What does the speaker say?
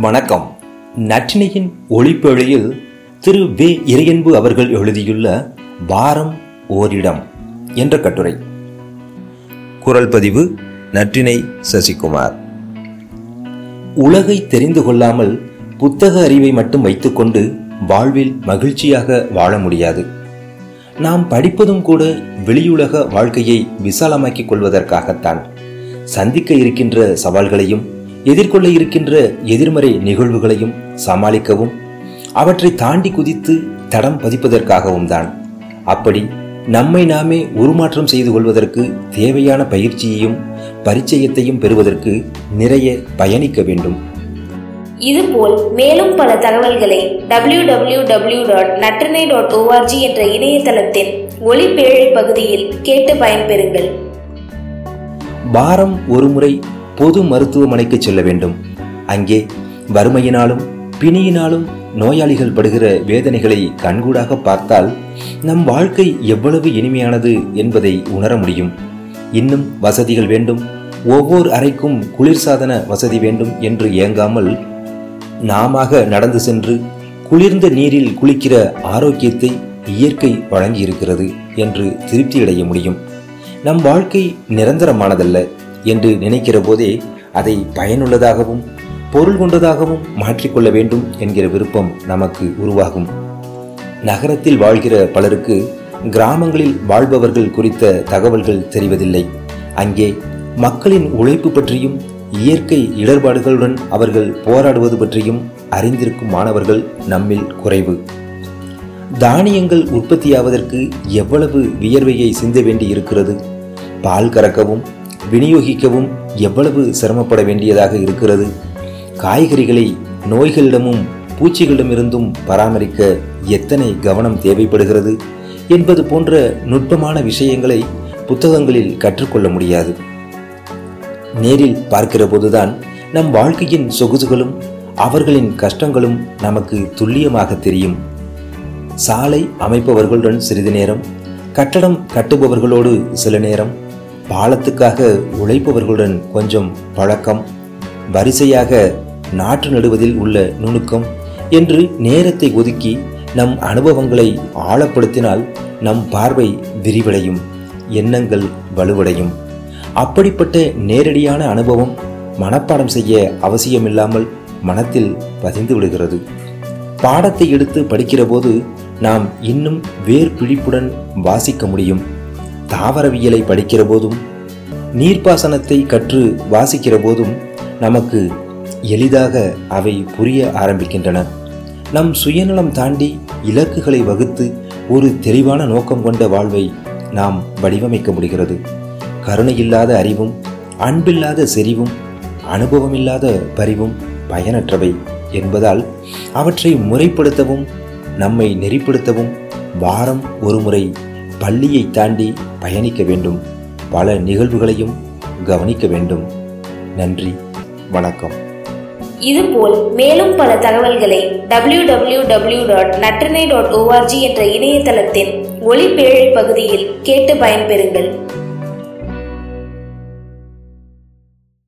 வணக்கம். நற்றினையின் ஒளிப்பொழியில் திரு வே. இறையன்பு அவர்கள் எழுதியுள்ள வாரம் ஓரிடம் என்ற கட்டுரை. குரல் பதிவு நற்றினை சசிகுமார். உலகை தெரிந்து கொள்ளாமல் புத்தக அறிவை மட்டும் வைத்துக்கொண்டு வாழ்வில் மகிழ்ச்சியாக வாழ முடியாது. நாம் படிப்பதும் கூட வெளியுலக வாழ்க்கையை விசாலமாக்கிக் கொள்வதற்காகத்தான் சந்திக்க இருக்கின்ற சவால்களையும் எதிர்கொள்ள இருக்கின்ற எதிர்மறை நிகழ்வுகளையும் சமாளிக்கவும் அவற்றை தாண்டி குதித்து தடம் பதிப்பதற்காகவும் தான். அப்படி நம்மை நாமே உருமாற்றம் செய்து கொள்வதற்கு தேவையான பயிற்சியையும் பரிச்சயத்தையும் பெறுவதற்கு நிறைய பயணிக்க வேண்டும். இதுபோல் மேலும் பல தகவல்களை W W W dot Natrinai dot O R G என்ற இணையதளத்தின் ஒளிப்பேழை பகுதியில் கேட்டு பயன்பெறுங்கள். வாரம் ஒருமுறை பொது மருத்துவமனைக்கு செல்ல வேண்டும். அங்கே வறுமையினாலும் பிணியினாலும் நோயாளிகள் படுகிற வேதனைகளை கண்கூடாக பார்த்தால் நம் வாழ்க்கை எவ்வளவு இனிமையானது என்பதை உணர முடியும். இன்னும் வசதிகள் வேண்டும். ஒவ்வொரு அறைக்கும் குளிர்சாதன வசதி வேண்டும் என்று ஏங்காமல் நாம நடந்து சென்று குளிர்ந்த நீரில் குளிக்கிற ஆரோக்கியத்தை இயற்கை வழங்கியிருக்கிறது என்று திருப்தியடைய முடியும். நம் வாழ்க்கை நிரந்தரமானதல்ல. என்று நினைக்கிற போதே அதை பயனுள்ளதாகவும் பொருள் கொண்டதாகவும் மாற்றிக்கொள்ள வேண்டும் என்கிற விருப்பம் நமக்கு உருவாகும். நகரத்தில் வாழ்கிற பலருக்கு கிராமங்களில் வாழ்பவர்கள் குறித்த தகவல்கள் தெரிவதில்லை. அங்கே மக்களின் உழைப்பு பற்றியும் இயற்கை இடர்பாடுகளுடன் அவர்கள் போராடுவது பற்றியும் அறிந்திருக்கும் மாணவர்கள் நம்மில் குறைவு. தானியங்கள் உற்பத்தியாவதற்கு எவ்வளவு வியர்வையை சிந்த வேண்டி இருக்கிறது பால் கறக்கவும் விநியோகிக்கவும் எவ்வளவு சிரமப்பட வேண்டியதாக இருக்கிறது? காய்கறிகளை நோய்களிடமும் பூச்சிகளிடமிருந்தும் பராமரிக்க எத்தனை கவனம் தேவைப்படுகிறது? என்பது போன்ற நுட்பமான விஷயங்களை புத்தகங்களில் கற்றுக்கொள்ள முடியாது. நேரில் பார்க்கிற போதுதான் நம் வாழ்க்கையின் சொகுசுகளும் அவர்களின் கஷ்டங்களும் நமக்கு துல்லியமாக தெரியும். சாலை அமைப்பவர்களுடன் சிறிது நேரம் கட்டடம் கட்டுபவர்களோடு சில நேரம் பாலத்துக்காக உழைப்பவர்களுடன் கொஞ்சம் பழக்கம் வரிசையாக நாற்று நடுவதில் உள்ள நுணுக்கம் என்று நேரத்தை ஒதுக்கி நம் அனுபவங்களை ஆழப்படுத்தினால் நம் பார்வை விரிவடையும் எண்ணங்கள் வலுவடையும். அப்படிப்பட்ட நேரடியான அனுபவம் மனப்பாடம் செய்ய அவசியமில்லாமல் மனத்தில் பதிந்து விடுகிறது. பாடத்தை எடுத்து படிக்கிற போது நாம் இன்னும் வேர் பிழிப்புடன் வாசிக்க முடியும். தாவரவியலை படிக்கிற போதும் நீர்ப்பாசனத்தை கற்று வாசிக்கிற போதும் நமக்கு எளிதாக அவை புரிய ஆரம்பிக்கின்றன. நம் சுயநலம் தாண்டி இலக்குகளை வகுத்து ஒரு தெளிவான நோக்கம் கொண்ட வாழ்வை நாம் வடிவமைக்க முடிகிறது. கருணையில்லாத அறிவும் அன்பில்லாத செறிவும் அனுபவமில்லாத பரிவும் பயனற்றவை என்பதால் அவற்றை முறைப்படுத்தவும் நம்மை நெறிப்படுத்தவும் வாரம் ஒருமுறை பள்ளியை தாண்டி பயணிக்க வேண்டும். பல நிகழ்வுகளையும் கவனிக்க வேண்டும். நன்றி வணக்கம். இதுபோல் மேலும் பல தகவல்களை W W W dot Natrinai dot O R G என்ற இணையதளத்தின் ஒளிப்பேழை பகுதியில் கேட்டு பயன்பெறுங்கள்.